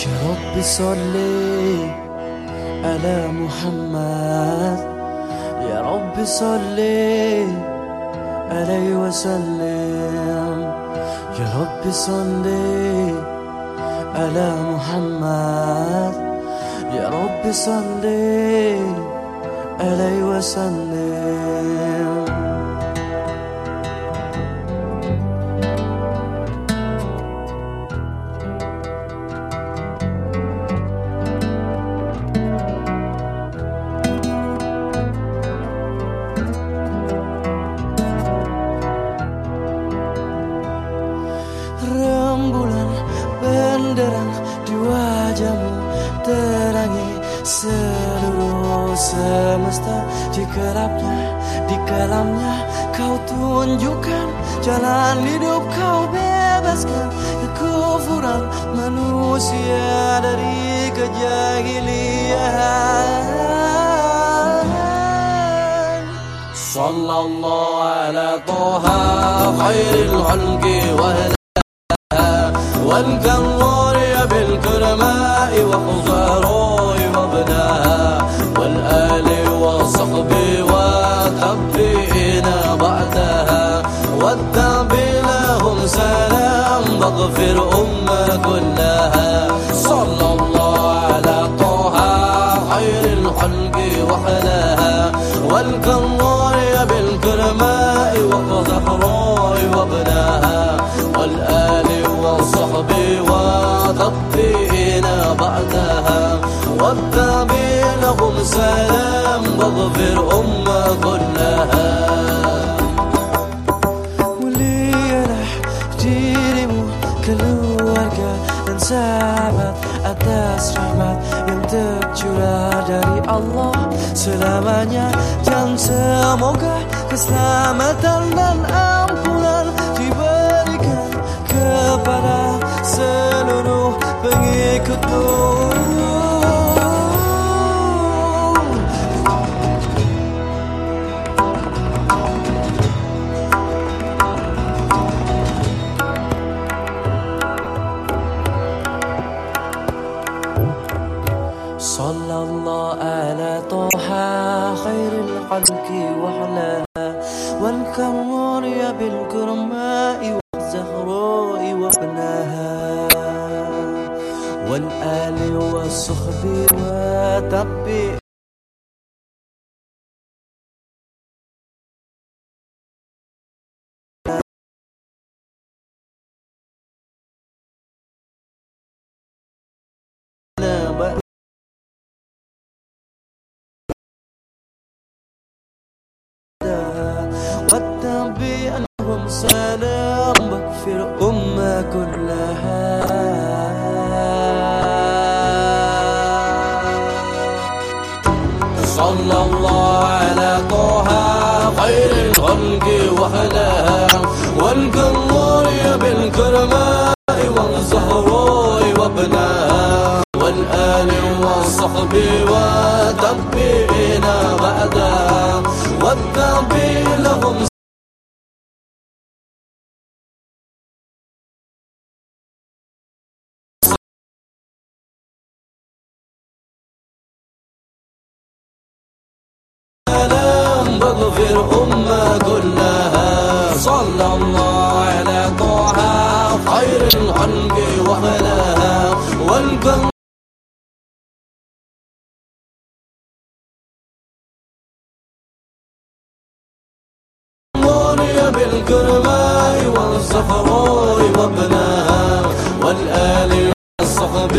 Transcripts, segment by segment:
يا رب صلي على محمد. يا رب صلي عليه وسلم. يا رب صلي على محمد. يا رب صلي عليه وسلم. terangi seluruh semesta di gelapnya di kelamnya kau tunjukkan jalan hidup kau bebaskan kekufuran manusia dari kejahilian sallallahu ala toha khairil khalqi wa والكرار واغفر أمة كلها. صلى الله على طه خير الخلق وحلاها. والكرار بالكرماء وخزراء وابناها. والآل والصحب وتطبينا بعدها. والتابي لهم سلام واغفر أمة كلها. Sahabat atas rahmat yang tercurah dari Allah selamanya. Dan semoga keselamatan dan صلى الله على طه خير الخلق وحلاها والكرار بالكرماء والزهراء وابناها. والآل والصحب وتبئ خير الخلق وهلاها والقمر بالكرماء والزهراء وابناها والآل والصحب وتبينا بعدها والتبي لهم بالكرماء والصفراء وابناها والآل والصحب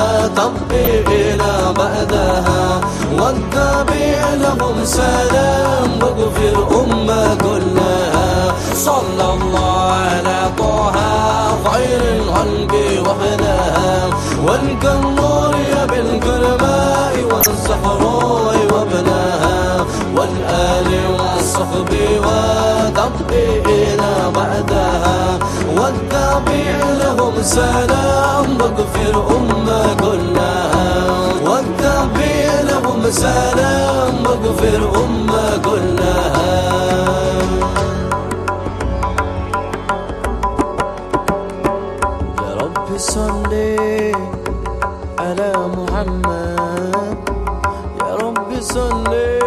وتطبيقنا بعدها والتابع لهم سلام واغفر أمة كلها صلى الله على طه خير الخلق وحدها والكرار وتطبيقنا بعدها والتابع لهم سلام واغفر أمة كلها والتابع لهم سلام واغفر أمة كلها يا رب صلي على محمد. يا رب صلي